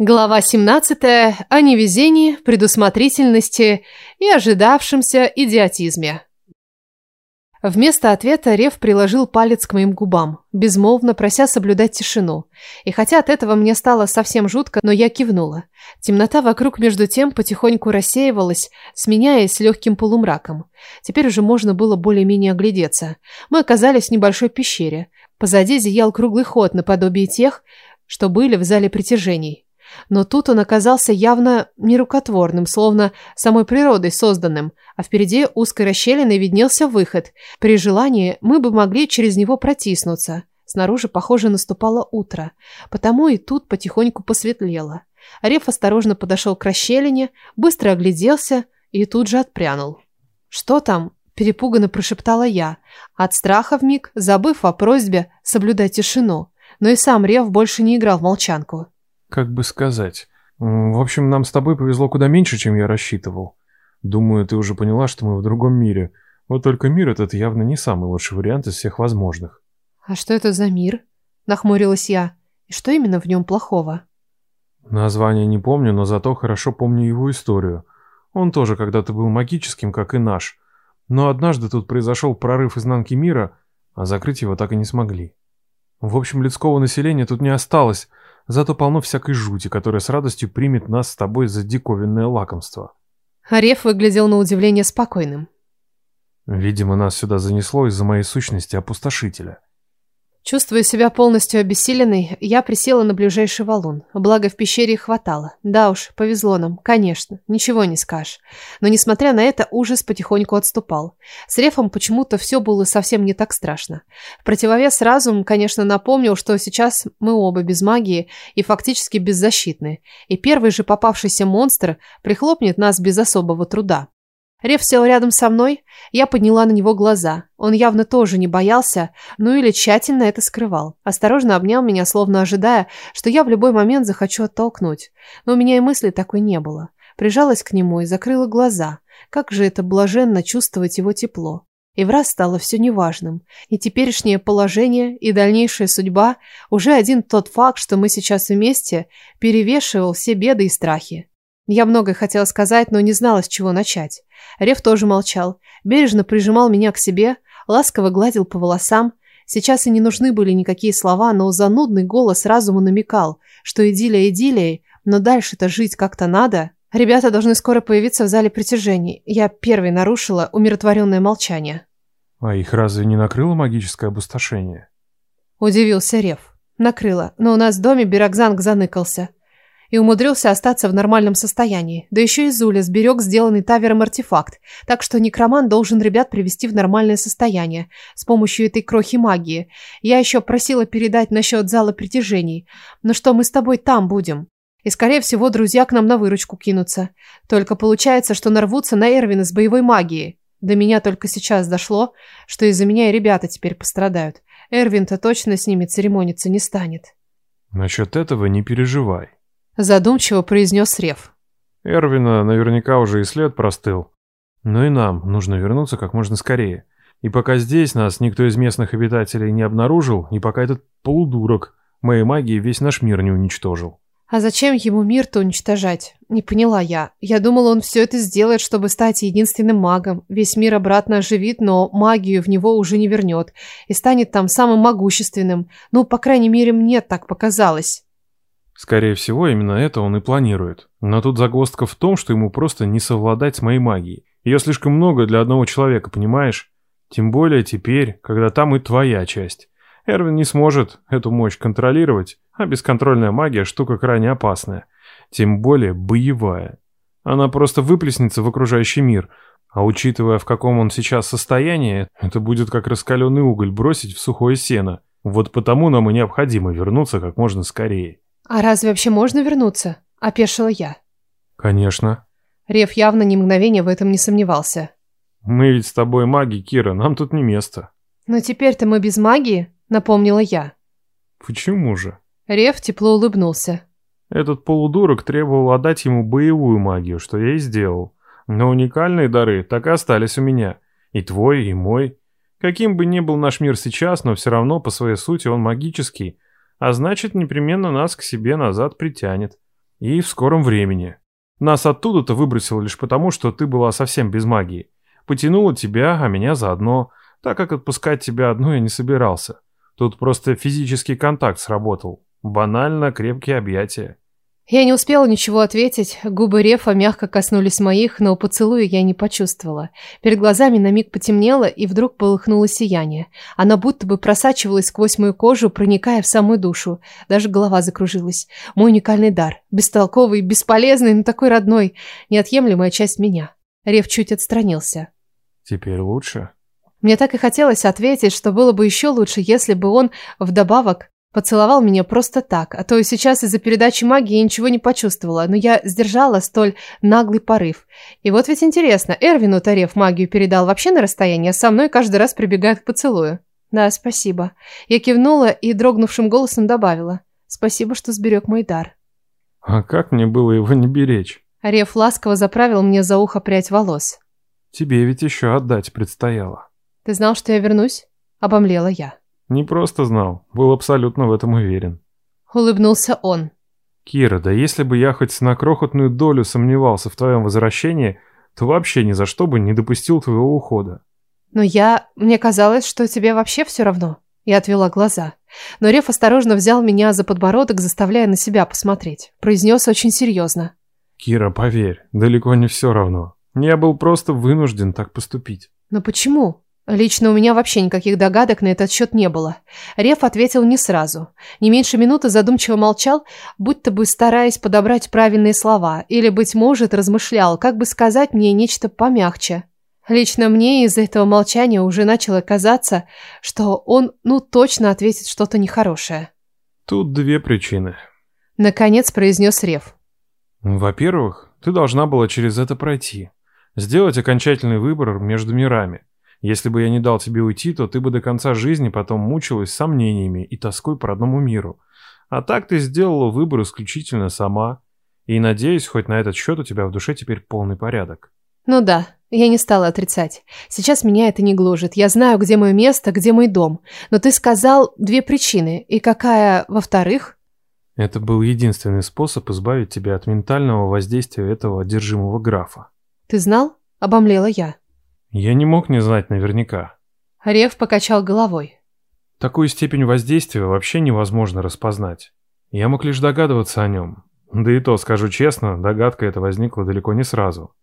Глава 17 о невезении, предусмотрительности и ожидавшемся идиотизме. Вместо ответа Рев приложил палец к моим губам, безмолвно прося соблюдать тишину. И хотя от этого мне стало совсем жутко, но я кивнула. Темнота вокруг между тем потихоньку рассеивалась, сменяясь легким полумраком. Теперь уже можно было более-менее оглядеться. Мы оказались в небольшой пещере. Позади зиял круглый ход наподобие тех, что были в зале притяжений. Но тут он оказался явно нерукотворным, словно самой природой созданным, а впереди узкой расщелины виднелся выход. При желании мы бы могли через него протиснуться. Снаружи, похоже, наступало утро, потому и тут потихоньку посветлело. Реф осторожно подошел к расщелине, быстро огляделся и тут же отпрянул. «Что там?» – перепуганно прошептала я, от страха в миг забыв о просьбе соблюдать тишину. Но и сам Рев больше не играл в молчанку. Как бы сказать... В общем, нам с тобой повезло куда меньше, чем я рассчитывал. Думаю, ты уже поняла, что мы в другом мире. Вот только мир этот явно не самый лучший вариант из всех возможных. А что это за мир? Нахмурилась я. И что именно в нем плохого? Название не помню, но зато хорошо помню его историю. Он тоже когда-то был магическим, как и наш. Но однажды тут произошел прорыв изнанки мира, а закрыть его так и не смогли. В общем, людского населения тут не осталось, Зато полно всякой жути, которая с радостью примет нас с тобой за диковинное лакомство. Реф выглядел на удивление спокойным. Видимо, нас сюда занесло из-за моей сущности опустошителя. Чувствуя себя полностью обессиленной, я присела на ближайший валун. Благо, в пещере хватало. Да уж, повезло нам, конечно, ничего не скажешь. Но, несмотря на это, ужас потихоньку отступал. С Рефом почему-то все было совсем не так страшно. В противовес разум, конечно, напомнил, что сейчас мы оба без магии и фактически беззащитны. И первый же попавшийся монстр прихлопнет нас без особого труда. Рев сел рядом со мной, я подняла на него глаза. Он явно тоже не боялся, ну или тщательно это скрывал. Осторожно обнял меня, словно ожидая, что я в любой момент захочу оттолкнуть. Но у меня и мысли такой не было. Прижалась к нему и закрыла глаза. Как же это блаженно чувствовать его тепло. И в раз стало все неважным. И теперешнее положение, и дальнейшая судьба, уже один тот факт, что мы сейчас вместе, перевешивал все беды и страхи. Я многое хотела сказать, но не знала, с чего начать. Рев тоже молчал, бережно прижимал меня к себе, ласково гладил по волосам. Сейчас и не нужны были никакие слова, но занудный голос разуму намекал, что идиллия идиллией, но дальше-то жить как-то надо. Ребята должны скоро появиться в зале притяжений. Я первой нарушила умиротворенное молчание. А их разве не накрыло магическое обустошение? Удивился Рев. Накрыло, но у нас в доме Бирокзанг заныкался и умудрился остаться в нормальном состоянии, да еще и Зуля сберег сделанный Тавером артефакт, так что некроман должен ребят привести в нормальное состояние с помощью этой крохи магии. Я еще просила передать насчет зала притяжений, но что мы с тобой там будем? И, скорее всего, друзья к нам на выручку кинутся. Только получается, что нарвутся на Эрвина с боевой магией. До меня только сейчас дошло, что из-за меня и ребята теперь пострадают. Эрвин-то точно с ними церемониться не станет. Насчет этого не переживай. Задумчиво произнес Рев. Эрвина э, наверняка уже и след простыл. Но и нам нужно вернуться как можно скорее. И пока здесь нас никто из местных обитателей не обнаружил, и пока этот полудурок моей магии весь наш мир не уничтожил. А зачем ему мир-то уничтожать? Не поняла я. Я думала, он все это сделает, чтобы стать единственным магом. Весь мир обратно оживит, но магию в него уже не вернет. И станет там самым могущественным. Ну, по крайней мере, мне так показалось. Скорее всего, именно это он и планирует. Но тут загвоздка в том, что ему просто не совладать с моей магией. Ее слишком много для одного человека, понимаешь? Тем более теперь, когда там и твоя часть. Эрвин не сможет эту мощь контролировать, а бесконтрольная магия штука крайне опасная. Тем более боевая. Она просто выплеснется в окружающий мир. А учитывая, в каком он сейчас состоянии, это будет как раскаленный уголь бросить в сухое сено. Вот потому нам и необходимо вернуться как можно скорее. «А разве вообще можно вернуться?» – опешила я. «Конечно». Рев явно ни мгновения в этом не сомневался. «Мы ведь с тобой маги, Кира, нам тут не место». «Но теперь-то мы без магии», – напомнила я. «Почему же?» Рев тепло улыбнулся. «Этот полудурок требовал отдать ему боевую магию, что я и сделал. Но уникальные дары так и остались у меня. И твой, и мой. Каким бы ни был наш мир сейчас, но все равно по своей сути он магический» а значит непременно нас к себе назад притянет. И в скором времени. Нас оттуда-то выбросило лишь потому, что ты была совсем без магии. Потянула тебя, а меня заодно, так как отпускать тебя одну я не собирался. Тут просто физический контакт сработал. Банально крепкие объятия. Я не успела ничего ответить, губы Рефа мягко коснулись моих, но поцелуя я не почувствовала. Перед глазами на миг потемнело, и вдруг полыхнуло сияние. Оно будто бы просачивалось сквозь мою кожу, проникая в самую душу. Даже голова закружилась. Мой уникальный дар. Бестолковый, бесполезный, но такой родной. Неотъемлемая часть меня. Рев чуть отстранился. «Теперь лучше?» Мне так и хотелось ответить, что было бы еще лучше, если бы он вдобавок Поцеловал меня просто так, а то и сейчас из-за передачи магии ничего не почувствовала, но я сдержала столь наглый порыв. И вот ведь интересно, Эрвину Тареф магию передал вообще на расстоянии, а со мной каждый раз прибегает к поцелую. Да, спасибо. Я кивнула и дрогнувшим голосом добавила. Спасибо, что сберег мой дар. А как мне было его не беречь? А Реф ласково заправил мне за ухо прядь волос. Тебе ведь еще отдать предстояло. Ты знал, что я вернусь? Обомлела я. Не просто знал, был абсолютно в этом уверен. Улыбнулся он. Кира, да если бы я хоть на крохотную долю сомневался в твоем возвращении, то вообще ни за что бы не допустил твоего ухода. Но я... Мне казалось, что тебе вообще все равно. Я отвела глаза. Но Реф осторожно взял меня за подбородок, заставляя на себя посмотреть. Произнес очень серьезно. «Кира, поверь, далеко не все равно. Я был просто вынужден так поступить». «Но почему?» Лично у меня вообще никаких догадок на этот счет не было. Реф ответил не сразу. Не меньше минуты задумчиво молчал, будто бы стараясь подобрать правильные слова, или, быть может, размышлял, как бы сказать мне нечто помягче. Лично мне из-за этого молчания уже начало казаться, что он, ну, точно ответит что-то нехорошее. Тут две причины. Наконец произнес Рев. Во-первых, ты должна была через это пройти. Сделать окончательный выбор между мирами. Если бы я не дал тебе уйти, то ты бы до конца жизни потом мучилась сомнениями и тоской по родному миру. А так ты сделала выбор исключительно сама. И надеюсь, хоть на этот счет у тебя в душе теперь полный порядок. Ну да, я не стала отрицать. Сейчас меня это не гложет. Я знаю, где мое место, где мой дом. Но ты сказал две причины. И какая, во-вторых? Это был единственный способ избавить тебя от ментального воздействия этого одержимого графа. Ты знал? Обомлела я. Я не мог не знать наверняка. Рев покачал головой. Такую степень воздействия вообще невозможно распознать. Я мог лишь догадываться о нем. Да и то, скажу честно, догадка эта возникла далеко не сразу.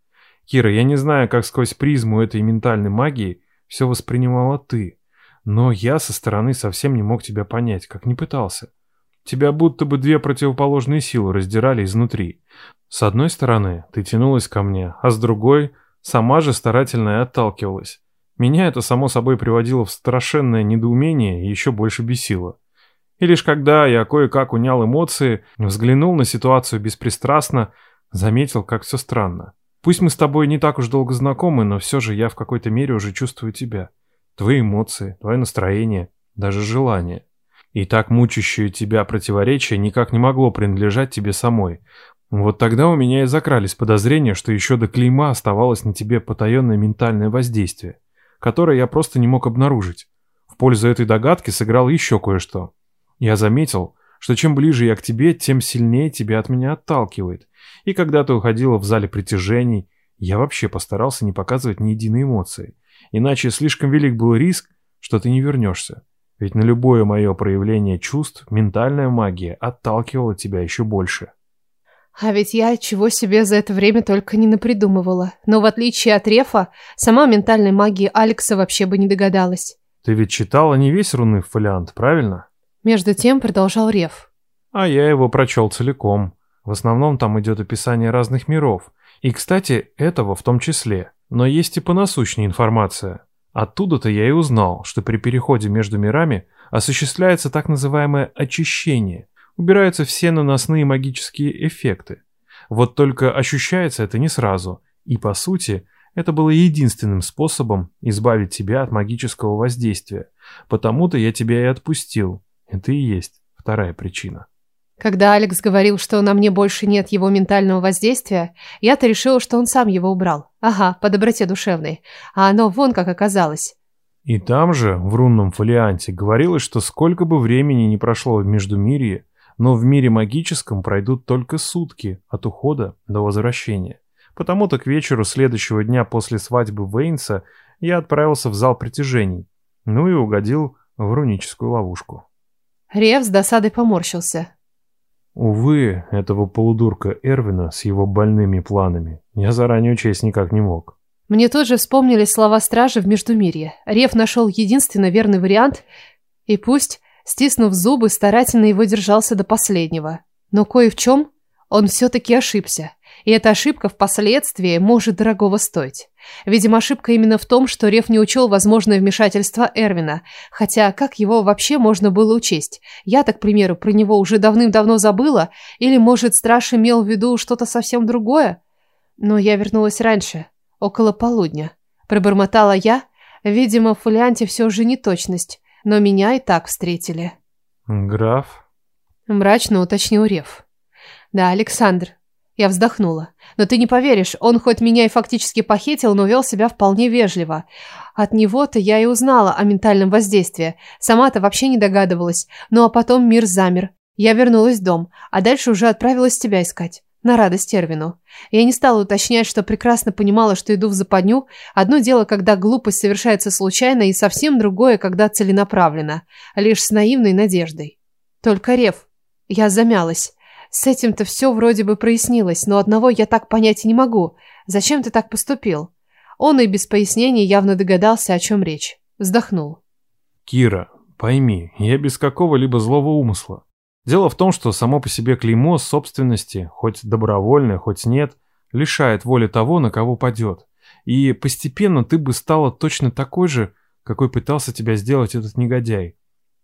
Кира, я не знаю, как сквозь призму этой ментальной магии все воспринимала ты, но я со стороны совсем не мог тебя понять, как не пытался. Тебя будто бы две противоположные силы раздирали изнутри. С одной стороны, ты тянулась ко мне, а с другой Сама же старательно и отталкивалась. Меня это, само собой, приводило в страшенное недоумение и еще больше бесило. И лишь когда я кое-как унял эмоции, взглянул на ситуацию беспристрастно, заметил, как все странно. Пусть мы с тобой не так уж долго знакомы, но все же я в какой-то мере уже чувствую тебя. Твои эмоции, твое настроение, даже желание. И так мучащее тебя противоречие никак не могло принадлежать тебе самой. Вот тогда у меня и закрались подозрения, что еще до клейма оставалось на тебе потаенное ментальное воздействие, которое я просто не мог обнаружить. В пользу этой догадки сыграл еще кое-что. Я заметил, что чем ближе я к тебе, тем сильнее тебя от меня отталкивает. И когда ты уходила в зале притяжений, я вообще постарался не показывать ни единой эмоции. Иначе слишком велик был риск, что ты не вернешься. Ведь на любое мое проявление чувств ментальная магия отталкивала тебя еще больше. А ведь я чего себе за это время только не напридумывала. Но в отличие от Рефа, сама ментальной магии Алекса вообще бы не догадалась. Ты ведь читала не весь рунный фолиант, правильно? Между тем продолжал Реф. А я его прочел целиком. В основном там идет описание разных миров. И, кстати, этого в том числе. Но есть и понасущная информация. Оттуда-то я и узнал, что при переходе между мирами осуществляется так называемое очищение – убираются все наносные магические эффекты. Вот только ощущается это не сразу, и по сути это было единственным способом избавить тебя от магического воздействия, потому-то я тебя и отпустил. Это и есть вторая причина. Когда Алекс говорил, что на мне больше нет его ментального воздействия, я-то решила, что он сам его убрал. Ага, по доброте душевной. А оно вон как оказалось. И там же, в рунном фолианте, говорилось, что сколько бы времени не прошло в Междумирье, но в мире магическом пройдут только сутки от ухода до возвращения. Потому-то к вечеру следующего дня после свадьбы Вейнса я отправился в зал притяжений, ну и угодил в руническую ловушку. Рев с досадой поморщился. Увы, этого полудурка Эрвина с его больными планами я заранее учесть никак не мог. Мне тут же вспомнились слова стражи в Междумирье. Рев нашел единственно верный вариант, и пусть Стиснув зубы, старательно его держался до последнего. Но кое в чем он все-таки ошибся. И эта ошибка впоследствии может дорогого стоить. Видимо, ошибка именно в том, что Рев не учел возможное вмешательство Эрвина. Хотя, как его вообще можно было учесть? Я, так, к примеру, про него уже давным-давно забыла. Или, может, Страш имел в виду что-то совсем другое? Но я вернулась раньше, около полудня. Пробормотала я. Видимо, в фолианте все же неточность но меня и так встретили». «Граф?» Мрачно уточнил Рев. «Да, Александр». Я вздохнула. «Но ты не поверишь, он хоть меня и фактически похитил, но вел себя вполне вежливо. От него-то я и узнала о ментальном воздействии. Сама-то вообще не догадывалась. Ну а потом мир замер. Я вернулась в дом, а дальше уже отправилась тебя искать на радость Эрвину. Я не стала уточнять, что прекрасно понимала, что иду в западню. Одно дело, когда глупость совершается случайно, и совсем другое, когда целенаправленно, лишь с наивной надеждой. Только Рев. Я замялась. С этим-то все вроде бы прояснилось, но одного я так понять и не могу. Зачем ты так поступил? Он и без пояснений явно догадался, о чем речь. Вздохнул. «Кира, пойми, я без какого-либо злого умысла. Дело в том, что само по себе клеймо собственности, хоть добровольное, хоть нет, лишает воли того, на кого падет. И постепенно ты бы стала точно такой же, какой пытался тебя сделать этот негодяй.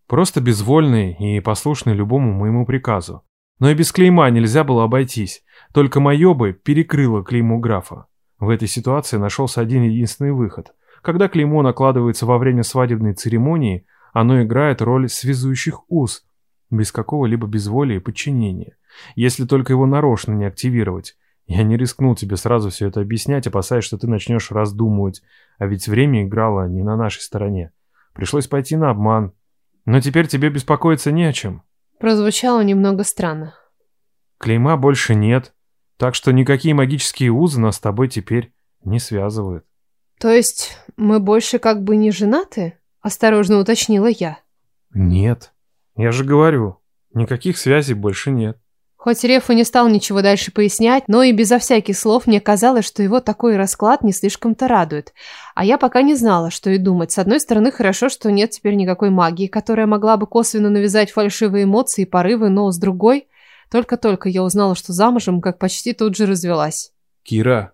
Просто безвольный и послушный любому моему приказу. Но и без клейма нельзя было обойтись, только мое бы перекрыло клейму графа. В этой ситуации нашелся один единственный выход. Когда клеймо накладывается во время свадебной церемонии, оно играет роль связующих уз – без какого-либо безволия и подчинения, если только его нарочно не активировать. Я не рискнул тебе сразу все это объяснять, опасаясь, что ты начнешь раздумывать, а ведь время играло не на нашей стороне. Пришлось пойти на обман. Но теперь тебе беспокоиться не о чем. Прозвучало немного странно. Клейма больше нет, так что никакие магические узы нас с тобой теперь не связывают. То есть мы больше как бы не женаты? Осторожно уточнила я. Нет. Я же говорю, никаких связей больше нет. Хоть Рефу не стал ничего дальше пояснять, но и безо всяких слов мне казалось, что его такой расклад не слишком-то радует. А я пока не знала, что и думать. С одной стороны, хорошо, что нет теперь никакой магии, которая могла бы косвенно навязать фальшивые эмоции и порывы, но с другой... Только-только я узнала, что замужем, как почти тут же развелась. «Кира!»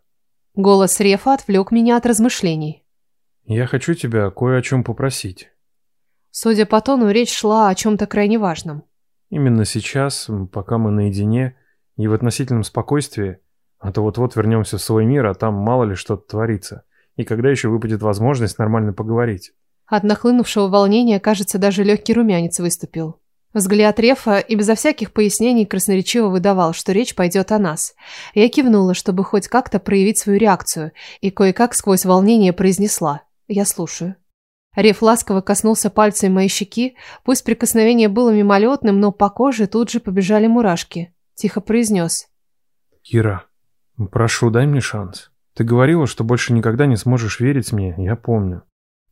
Голос Рефа отвлек меня от размышлений. «Я хочу тебя кое о чем попросить». Судя по тону, речь шла о чем-то крайне важном. Именно сейчас, пока мы наедине и в относительном спокойствии, а то вот-вот вернемся в свой мир, а там мало ли что творится. И когда еще выпадет возможность нормально поговорить? От нахлынувшего волнения, кажется, даже легкий румянец выступил. Взгляд Рефа и безо всяких пояснений красноречиво выдавал, что речь пойдет о нас. Я кивнула, чтобы хоть как-то проявить свою реакцию, и кое-как сквозь волнение произнесла. «Я слушаю». Рев ласково коснулся пальцем моей щеки, пусть прикосновение было мимолетным, но по коже тут же побежали мурашки. Тихо произнес. «Кира, прошу, дай мне шанс. Ты говорила, что больше никогда не сможешь верить мне, я помню.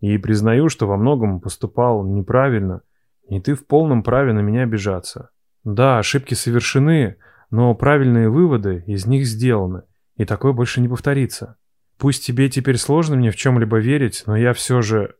И признаю, что во многом поступал неправильно, и ты в полном праве на меня обижаться. Да, ошибки совершены, но правильные выводы из них сделаны, и такое больше не повторится. Пусть тебе теперь сложно мне в чем-либо верить, но я все же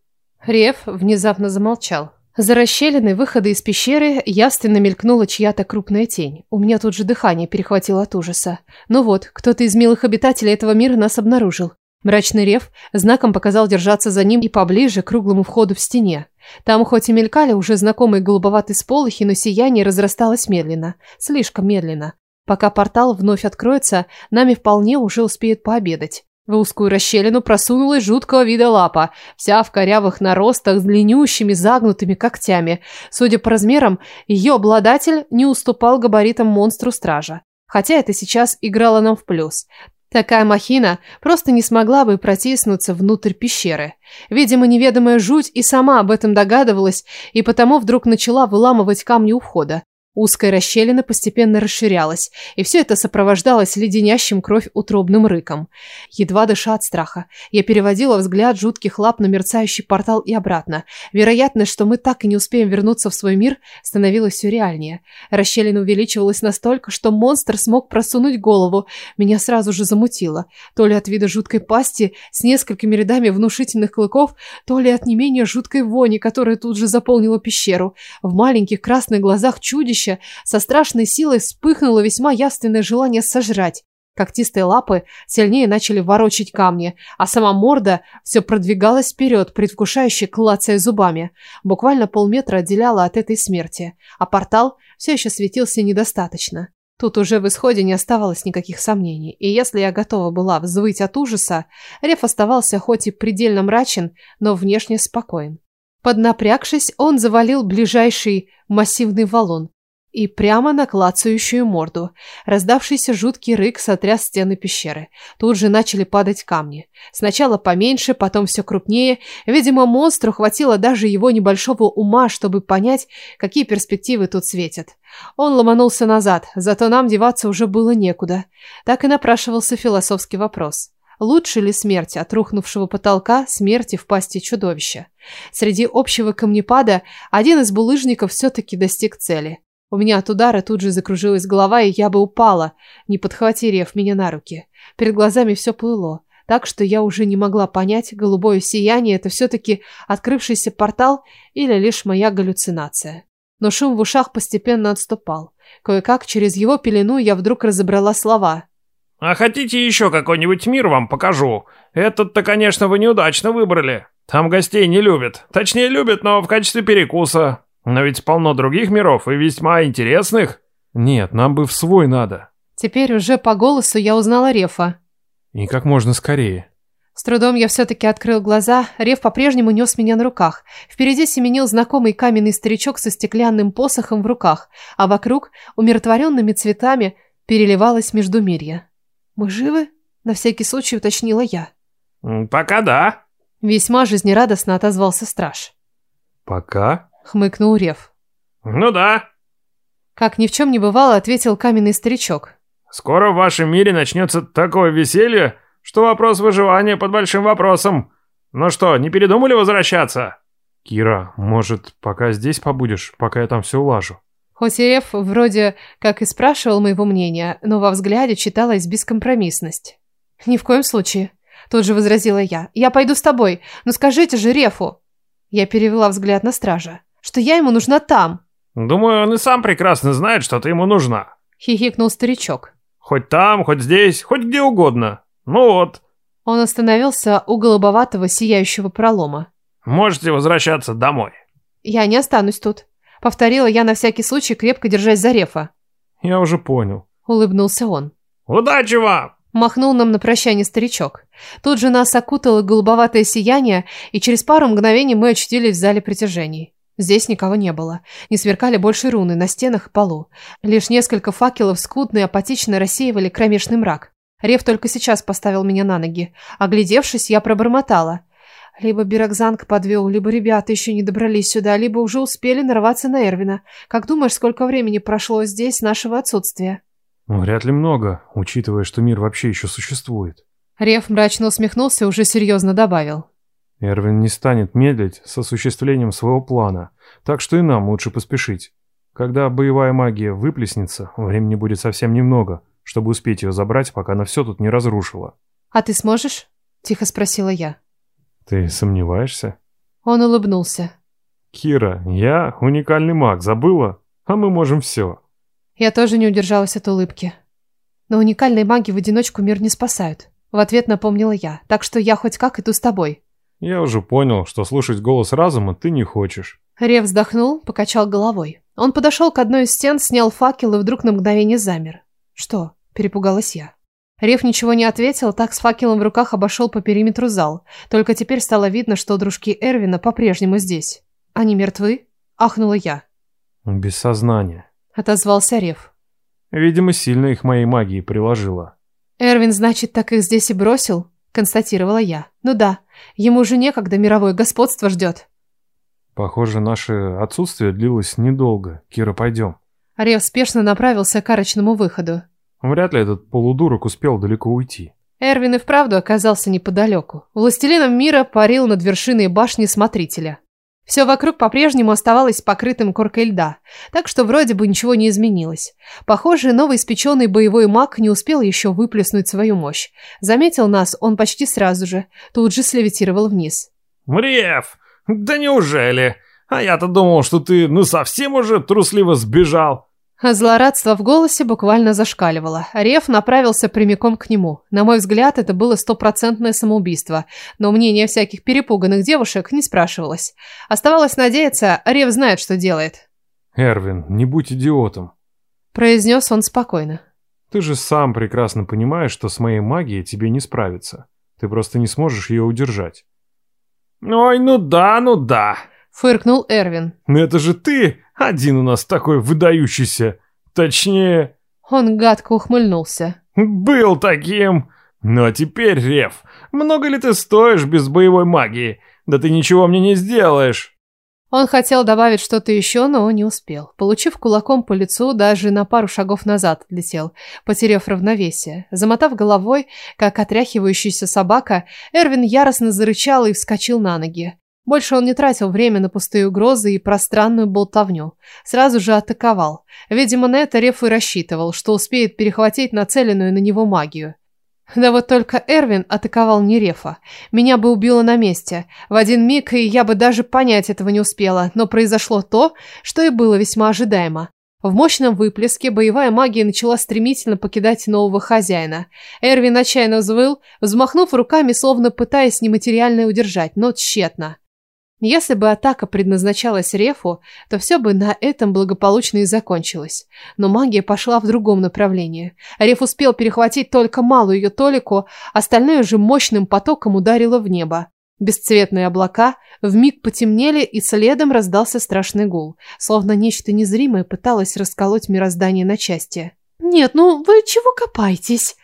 Рев внезапно замолчал. За расщелиной выхода из пещеры явственно мелькнула чья-то крупная тень. У меня тут же дыхание перехватило от ужаса. Ну вот, кто-то из милых обитателей этого мира нас обнаружил. Мрачный рев знаком показал держаться за ним и поближе к круглому входу в стене. Там хоть и мелькали уже знакомые голубоватые сполохи, но сияние разрасталось медленно. Слишком медленно. Пока портал вновь откроется, нами вполне уже успеют пообедать. В узкую расщелину просунулась жуткого вида лапа, вся в корявых наростах с длиннющими загнутыми когтями. Судя по размерам, ее обладатель не уступал габаритам монстру-стража. Хотя это сейчас играло нам в плюс. Такая махина просто не смогла бы протиснуться внутрь пещеры. Видимо, неведомая жуть и сама об этом догадывалась, и потому вдруг начала выламывать камни ухода. Узкая расщелина постепенно расширялась, и все это сопровождалось леденящим кровь утробным рыком. Едва дыша от страха, я переводила взгляд жутких лап на мерцающий портал и обратно. Вероятность, что мы так и не успеем вернуться в свой мир, становилась все реальнее. Расщелина увеличивалась настолько, что монстр смог просунуть голову. Меня сразу же замутило. То ли от вида жуткой пасти с несколькими рядами внушительных клыков, то ли от не менее жуткой вони, которая тут же заполнила пещеру. В маленьких красных глазах чудища чудовище со страшной силой вспыхнуло весьма ясное желание сожрать. Когтистые лапы сильнее начали ворочить камни, а сама морда все продвигалась вперед, предвкушающе клацая зубами. Буквально полметра отделяла от этой смерти, а портал все еще светился недостаточно. Тут уже в исходе не оставалось никаких сомнений, и если я готова была взвыть от ужаса, Реф оставался хоть и предельно мрачен, но внешне спокоен. Поднапрягшись, он завалил ближайший массивный валун, и прямо на клацающую морду. Раздавшийся жуткий рык сотряс стены пещеры. Тут же начали падать камни. Сначала поменьше, потом все крупнее. Видимо, монстру хватило даже его небольшого ума, чтобы понять, какие перспективы тут светят. Он ломанулся назад, зато нам деваться уже было некуда. Так и напрашивался философский вопрос. Лучше ли смерть от рухнувшего потолка смерти в пасти чудовища? Среди общего камнепада один из булыжников все-таки достиг цели. У меня от удара тут же закружилась голова, и я бы упала, не подхватив меня на руки. Перед глазами все плыло, так что я уже не могла понять, голубое сияние – это все-таки открывшийся портал или лишь моя галлюцинация. Но шум в ушах постепенно отступал. Кое-как через его пелену я вдруг разобрала слова. «А хотите еще какой-нибудь мир вам покажу? Этот-то, конечно, вы неудачно выбрали. Там гостей не любят. Точнее, любят, но в качестве перекуса. Но ведь полно других миров и весьма интересных. Нет, нам бы в свой надо. Теперь уже по голосу я узнала Рефа. И как можно скорее. С трудом я все-таки открыл глаза. Рев по-прежнему нес меня на руках. Впереди семенил знакомый каменный старичок со стеклянным посохом в руках, а вокруг, умиротворенными цветами, переливалось междумирье. «Мы живы?» – на всякий случай уточнила я. «Пока да», – весьма жизнерадостно отозвался страж. «Пока?» хмыкнул Рев. «Ну да». Как ни в чем не бывало, ответил каменный старичок. «Скоро в вашем мире начнется такое веселье, что вопрос выживания под большим вопросом. Ну что, не передумали возвращаться?» «Кира, может, пока здесь побудешь, пока я там все улажу?» Хоть и Рев вроде как и спрашивал моего мнения, но во взгляде читалась бескомпромиссность. «Ни в коем случае», – тут же возразила я. «Я пойду с тобой, но скажите же Рефу». Я перевела взгляд на стража что я ему нужна там. Думаю, он и сам прекрасно знает, что ты ему нужна. Хихикнул старичок. Хоть там, хоть здесь, хоть где угодно. Ну вот. Он остановился у голубоватого сияющего пролома. Можете возвращаться домой. Я не останусь тут. Повторила я на всякий случай, крепко держась за рефа. Я уже понял. Улыбнулся он. Удачи вам! Махнул нам на прощание старичок. Тут же нас окутало голубоватое сияние, и через пару мгновений мы очутились в зале притяжений. Здесь никого не было. Не сверкали больше руны на стенах и полу. Лишь несколько факелов скудно и апатично рассеивали кромешный мрак. Рев только сейчас поставил меня на ноги. Оглядевшись, я пробормотала. Либо Бирокзанг подвел, либо ребята еще не добрались сюда, либо уже успели нарваться на Эрвина. Как думаешь, сколько времени прошло здесь нашего отсутствия? Вряд ли много, учитывая, что мир вообще еще существует. Рев мрачно усмехнулся и уже серьезно добавил. Эрвин не станет медлить с осуществлением своего плана, так что и нам лучше поспешить. Когда боевая магия выплеснется, времени будет совсем немного, чтобы успеть ее забрать, пока она все тут не разрушила. «А ты сможешь?» – тихо спросила я. «Ты сомневаешься?» Он улыбнулся. «Кира, я уникальный маг, забыла? А мы можем все». Я тоже не удержалась от улыбки. Но уникальные маги в одиночку мир не спасают. В ответ напомнила я, так что я хоть как иду с тобой. Я уже понял, что слушать голос разума ты не хочешь. Рев вздохнул, покачал головой. Он подошел к одной из стен, снял факел и вдруг на мгновение замер. «Что?» – перепугалась я. Рев ничего не ответил, так с факелом в руках обошел по периметру зал. Только теперь стало видно, что дружки Эрвина по-прежнему здесь. «Они мертвы?» – ахнула я. «Без сознания», – отозвался Рев. «Видимо, сильно их моей магией приложило». «Эрвин, значит, так их здесь и бросил?» констатировала я. Ну да, ему уже некогда мировое господство ждет. Похоже, наше отсутствие длилось недолго. Кира, пойдем. Рев спешно направился к арочному выходу. Вряд ли этот полудурок успел далеко уйти. Эрвин и вправду оказался неподалеку. Властелином мира парил над вершиной башни смотрителя. Все вокруг по-прежнему оставалось покрытым коркой льда, так что вроде бы ничего не изменилось. Похоже, новый испеченный боевой маг не успел еще выплеснуть свою мощь. Заметил нас он почти сразу же, тут же слевитировал вниз. «Мрев! Да неужели? А я-то думал, что ты ну совсем уже трусливо сбежал. Злорадство в голосе буквально зашкаливало. Реф направился прямиком к нему. На мой взгляд, это было стопроцентное самоубийство, но мнение всяких перепуганных девушек не спрашивалось. Оставалось надеяться, Реф знает, что делает. «Эрвин, не будь идиотом», — произнес он спокойно. «Ты же сам прекрасно понимаешь, что с моей магией тебе не справиться. Ты просто не сможешь ее удержать». «Ой, ну да, ну да», Фыркнул Эрвин. «Но это же ты! Один у нас такой выдающийся! Точнее...» Он гадко ухмыльнулся. «Был таким! Ну а теперь, Рев, много ли ты стоишь без боевой магии? Да ты ничего мне не сделаешь!» Он хотел добавить что-то еще, но не успел. Получив кулаком по лицу, даже на пару шагов назад отлетел, потеряв равновесие. Замотав головой, как отряхивающаяся собака, Эрвин яростно зарычал и вскочил на ноги. Больше он не тратил время на пустые угрозы и пространную болтовню. Сразу же атаковал. Видимо, на это Реф и рассчитывал, что успеет перехватить нацеленную на него магию. Да вот только Эрвин атаковал не Рефа. Меня бы убило на месте. В один миг, и я бы даже понять этого не успела, но произошло то, что и было весьма ожидаемо. В мощном выплеске боевая магия начала стремительно покидать нового хозяина. Эрвин отчаянно взвыл, взмахнув руками, словно пытаясь нематериально удержать, но тщетно. Если бы атака предназначалась Рефу, то все бы на этом благополучно и закончилось. Но магия пошла в другом направлении. Реф успел перехватить только малую ее толику, остальное же мощным потоком ударило в небо. Бесцветные облака вмиг потемнели, и следом раздался страшный гул, словно нечто незримое пыталось расколоть мироздание на части. «Нет, ну вы чего копаетесь?»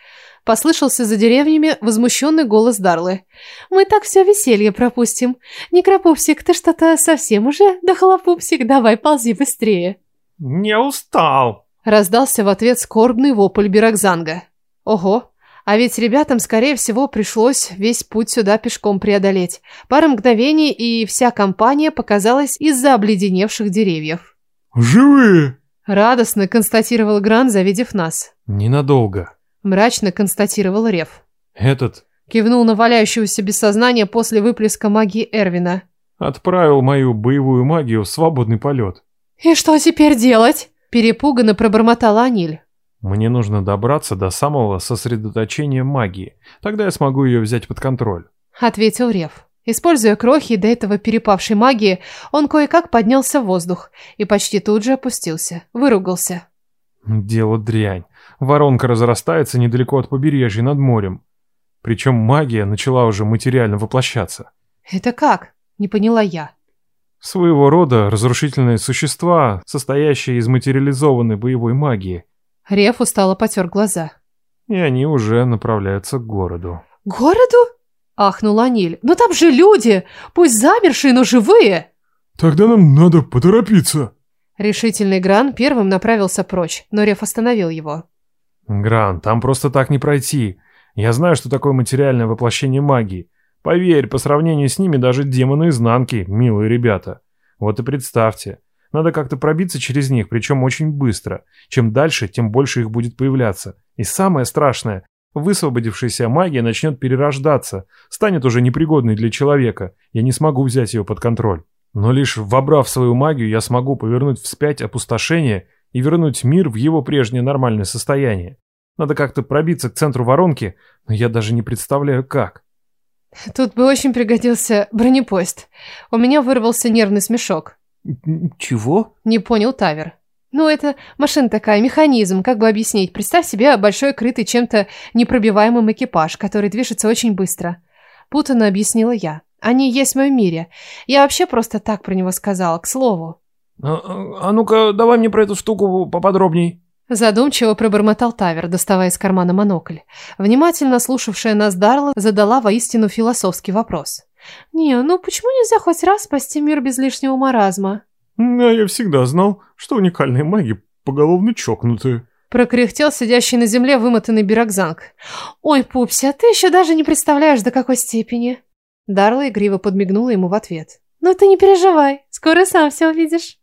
Послышался за деревнями возмущенный голос Дарлы. «Мы так все веселье пропустим. Некропупсик, ты что-то совсем уже? Да холопупсик, давай ползи быстрее!» «Не устал!» Раздался в ответ скорбный вопль Бирокзанга. «Ого, а ведь ребятам, скорее всего, пришлось весь путь сюда пешком преодолеть. Пара мгновений, и вся компания показалась из-за обледеневших деревьев. «Живые!» – радостно констатировал Гран, завидев нас. «Ненадолго», Мрачно констатировал Рев. «Этот...» Кивнул на валяющегося без сознания после выплеска магии Эрвина. «Отправил мою боевую магию в свободный полет». «И что теперь делать?» Перепуганно пробормотала Аниль. «Мне нужно добраться до самого сосредоточения магии. Тогда я смогу ее взять под контроль», — ответил Рев. Используя крохи до этого перепавшей магии, он кое-как поднялся в воздух и почти тут же опустился, выругался. «Дело дрянь. Воронка разрастается недалеко от побережья над морем. Причем магия начала уже материально воплощаться. Это как? Не поняла я. Своего рода разрушительные существа, состоящие из материализованной боевой магии. Реф устало потер глаза. И они уже направляются к городу. Городу? Ахнула Ниль. Но ну там же люди! Пусть замершие, но живые! Тогда нам надо поторопиться. Решительный Гран первым направился прочь, но Реф остановил его. Гран, там просто так не пройти. Я знаю, что такое материальное воплощение магии. Поверь, по сравнению с ними даже демоны изнанки, милые ребята. Вот и представьте. Надо как-то пробиться через них, причем очень быстро. Чем дальше, тем больше их будет появляться. И самое страшное, высвободившаяся магия начнет перерождаться, станет уже непригодной для человека. Я не смогу взять ее под контроль. Но лишь вобрав свою магию, я смогу повернуть вспять опустошение и вернуть мир в его прежнее нормальное состояние. Надо как-то пробиться к центру воронки, но я даже не представляю, как. Тут бы очень пригодился бронепоезд. У меня вырвался нервный смешок. Чего? Не понял Тавер. Ну, это машина такая, механизм, как бы объяснить. Представь себе большой, крытый чем-то непробиваемым экипаж, который движется очень быстро. Путанно объяснила я. Они есть в моем мире. Я вообще просто так про него сказала, к слову. А ну-ка, давай мне про эту штуку поподробней. Задумчиво пробормотал Тавер, доставая из кармана монокль. Внимательно слушавшая нас Дарла задала воистину философский вопрос. «Не, ну почему нельзя хоть раз спасти мир без лишнего маразма?» «А я всегда знал, что уникальные маги поголовно чокнутые», прокряхтел сидящий на земле вымотанный бирокзанг. «Ой, пупся, ты еще даже не представляешь, до какой степени!» Дарла игриво подмигнула ему в ответ. «Ну ты не переживай, скоро сам все увидишь!»